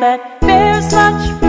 that bears much